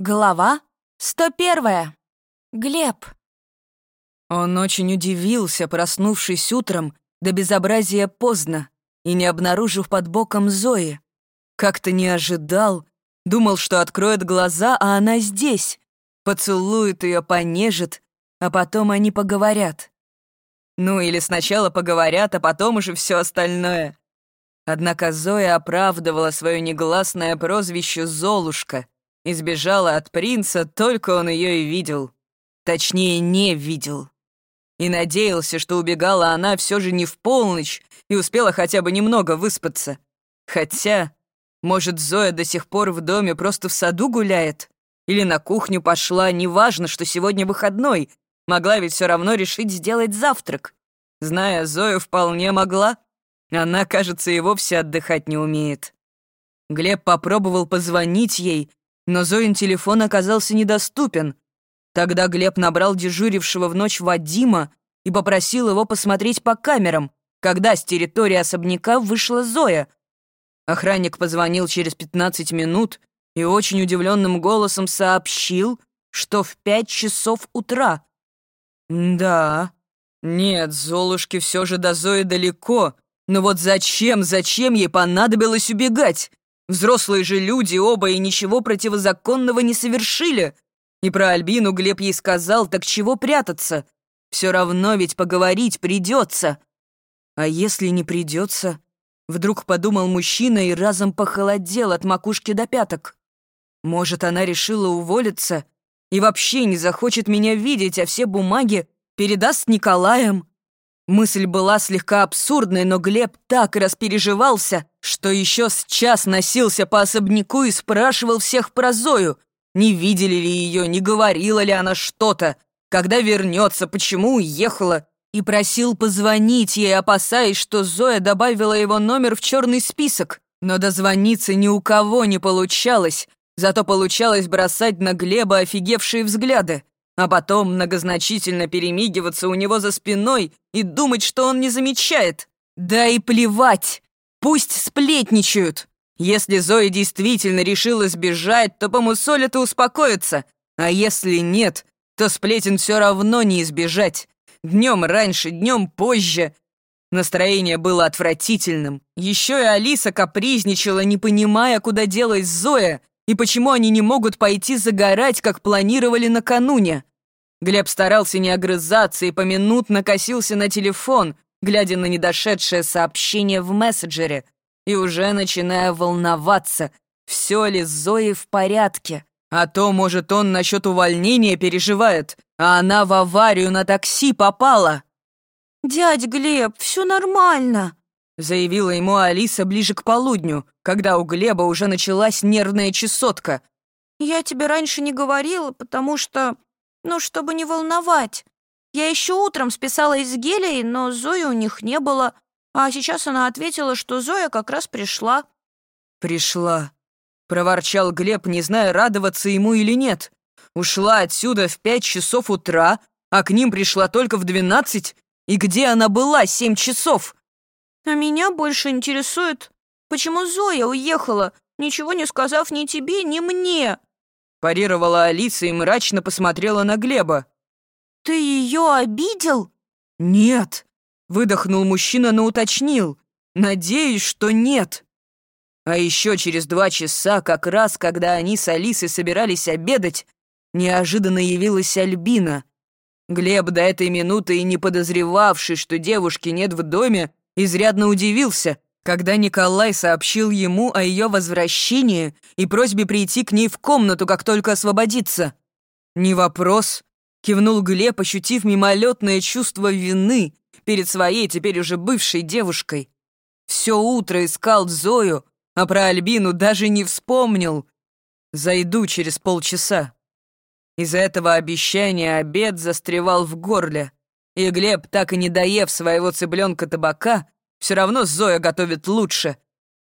Глава 101. Глеб. Он очень удивился, проснувшись утром до безобразия поздно и не обнаружив под боком Зои. Как-то не ожидал, думал, что откроет глаза, а она здесь. Поцелует ее, понежит, а потом они поговорят. Ну или сначала поговорят, а потом уже все остальное. Однако Зоя оправдывала свое негласное прозвище «Золушка», Избежала от принца, только он ее и видел. Точнее, не видел. И надеялся, что убегала она все же не в полночь и успела хотя бы немного выспаться. Хотя, может, Зоя до сих пор в доме просто в саду гуляет? Или на кухню пошла, неважно, что сегодня выходной. Могла ведь все равно решить сделать завтрак. Зная Зою, вполне могла. Она, кажется, и вовсе отдыхать не умеет. Глеб попробовал позвонить ей, но Зоин телефон оказался недоступен. Тогда Глеб набрал дежурившего в ночь Вадима и попросил его посмотреть по камерам, когда с территории особняка вышла Зоя. Охранник позвонил через 15 минут и очень удивленным голосом сообщил, что в пять часов утра. «Да. Нет, Золушке все же до Зои далеко. Но вот зачем, зачем ей понадобилось убегать? Взрослые же люди оба и ничего противозаконного не совершили. И про Альбину Глеб ей сказал, так чего прятаться? Все равно ведь поговорить придется. А если не придется? Вдруг подумал мужчина и разом похолодел от макушки до пяток. Может, она решила уволиться и вообще не захочет меня видеть, а все бумаги передаст Николаем. Мысль была слегка абсурдной, но Глеб так распереживался, что еще с час носился по особняку и спрашивал всех про Зою. Не видели ли ее, не говорила ли она что-то, когда вернется, почему уехала, и просил позвонить ей, опасаясь, что Зоя добавила его номер в черный список. Но дозвониться ни у кого не получалось, зато получалось бросать на Глеба офигевшие взгляды а потом многозначительно перемигиваться у него за спиной и думать, что он не замечает. Да и плевать! Пусть сплетничают! Если Зоя действительно решила сбежать, то помусолят и успокоятся, а если нет, то сплетен все равно не избежать. Днем раньше, днем позже. Настроение было отвратительным. Еще и Алиса капризничала, не понимая, куда делась Зоя, и почему они не могут пойти загорать, как планировали накануне. Глеб старался не огрызаться и поминутно косился на телефон, глядя на недошедшее сообщение в мессенджере, и уже начиная волноваться, все ли с Зоей в порядке. А то, может, он насчет увольнения переживает, а она в аварию на такси попала. «Дядь Глеб, все нормально», — заявила ему Алиса ближе к полудню, когда у Глеба уже началась нервная чесотка. «Я тебе раньше не говорила, потому что ну, чтобы не волновать. Я еще утром списала из гелей, но Зои у них не было. А сейчас она ответила, что Зоя как раз пришла. «Пришла», — проворчал Глеб, не зная, радоваться ему или нет. «Ушла отсюда в пять часов утра, а к ним пришла только в двенадцать. И где она была семь часов?» «А меня больше интересует, почему Зоя уехала, ничего не сказав ни тебе, ни мне?» Парировала Алиса и мрачно посмотрела на Глеба. «Ты ее обидел?» «Нет», — выдохнул мужчина, но уточнил. «Надеюсь, что нет». А еще через два часа, как раз когда они с Алисой собирались обедать, неожиданно явилась Альбина. Глеб до этой минуты и не подозревавший, что девушки нет в доме, изрядно удивился — когда Николай сообщил ему о ее возвращении и просьбе прийти к ней в комнату, как только освободится. «Не вопрос», — кивнул Глеб, ощутив мимолетное чувство вины перед своей теперь уже бывшей девушкой. Все утро искал Зою, а про Альбину даже не вспомнил. Зайду через полчаса. Из-за этого обещания обед застревал в горле, и Глеб, так и не доев своего цыпленка табака, все равно Зоя готовит лучше.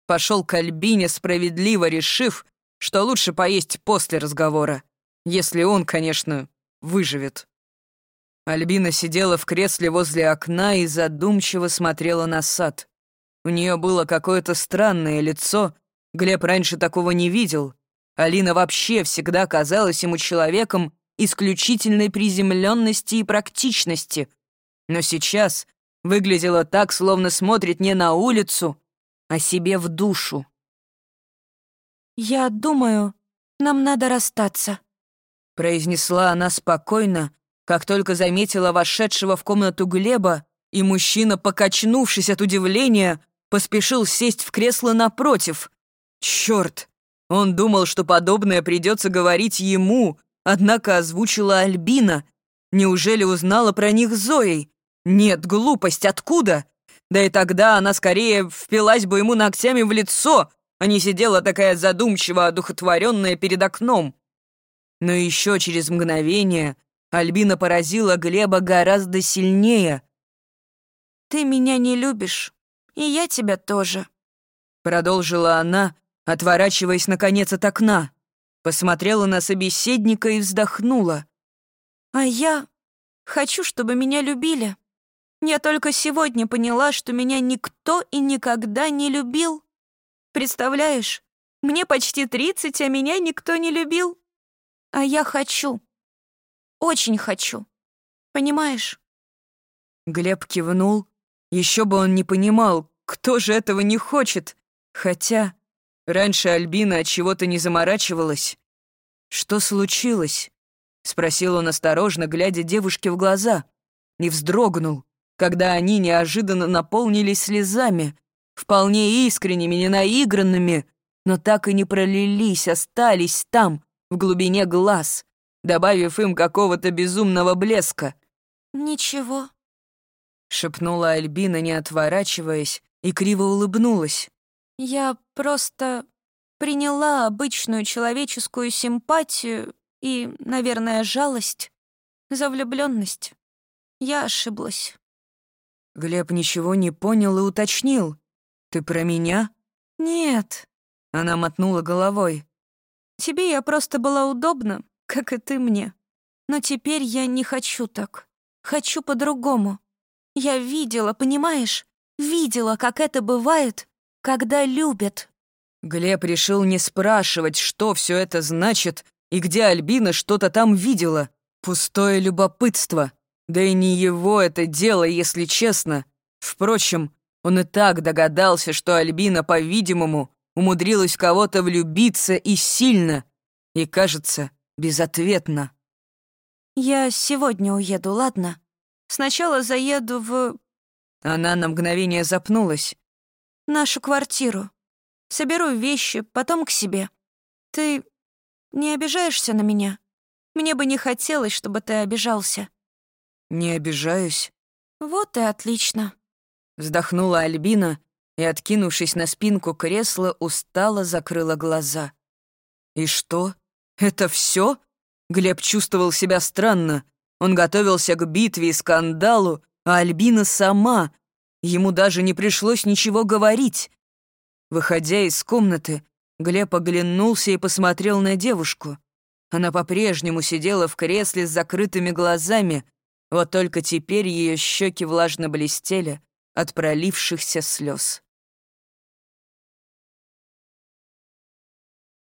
Пошел к Альбине, справедливо решив, что лучше поесть после разговора. Если он, конечно, выживет. Альбина сидела в кресле возле окна и задумчиво смотрела на сад. У нее было какое-то странное лицо, Глеб раньше такого не видел. Алина вообще всегда казалась ему человеком исключительной приземленности и практичности. Но сейчас выглядела так, словно смотрит не на улицу, а себе в душу. «Я думаю, нам надо расстаться», — произнесла она спокойно, как только заметила вошедшего в комнату Глеба, и мужчина, покачнувшись от удивления, поспешил сесть в кресло напротив. Черт! Он думал, что подобное придется говорить ему, однако озвучила Альбина. Неужели узнала про них Зоей? Нет, глупость, откуда? Да и тогда она скорее впилась бы ему ногтями в лицо, а не сидела такая задумчиво одухотворенная перед окном. Но еще через мгновение Альбина поразила Глеба гораздо сильнее. «Ты меня не любишь, и я тебя тоже», — продолжила она, отворачиваясь наконец от окна. Посмотрела на собеседника и вздохнула. «А я хочу, чтобы меня любили. Я только сегодня поняла, что меня никто и никогда не любил. Представляешь, мне почти тридцать, а меня никто не любил. А я хочу. Очень хочу. Понимаешь?» Глеб кивнул. Еще бы он не понимал, кто же этого не хочет. Хотя раньше Альбина от чего-то не заморачивалась. «Что случилось?» — спросил он осторожно, глядя девушке в глаза. Не вздрогнул, когда они неожиданно наполнились слезами, вполне искренними, не наигранными, но так и не пролились, остались там, в глубине глаз, добавив им какого-то безумного блеска. «Ничего», — шепнула Альбина, не отворачиваясь, и криво улыбнулась. «Я просто приняла обычную человеческую симпатию и, наверное, жалость за влюбленность. Я ошиблась». Глеб ничего не понял и уточнил. «Ты про меня?» «Нет», — она мотнула головой. «Тебе я просто была удобна, как и ты мне. Но теперь я не хочу так. Хочу по-другому. Я видела, понимаешь? Видела, как это бывает, когда любят». Глеб решил не спрашивать, что все это значит и где Альбина что-то там видела. Пустое любопытство. Да и не его это дело, если честно. Впрочем, он и так догадался, что Альбина, по-видимому, умудрилась кого-то влюбиться и сильно, и, кажется, безответно. «Я сегодня уеду, ладно? Сначала заеду в...» Она на мгновение запнулась. «Нашу квартиру. Соберу вещи, потом к себе. Ты не обижаешься на меня? Мне бы не хотелось, чтобы ты обижался». «Не обижаюсь». «Вот и отлично». Вздохнула Альбина и, откинувшись на спинку кресла, устало закрыла глаза. «И что? Это все? Глеб чувствовал себя странно. Он готовился к битве и скандалу, а Альбина сама. Ему даже не пришлось ничего говорить. Выходя из комнаты, Глеб оглянулся и посмотрел на девушку. Она по-прежнему сидела в кресле с закрытыми глазами, вот только теперь ее щеки влажно блестели от пролившихся слез.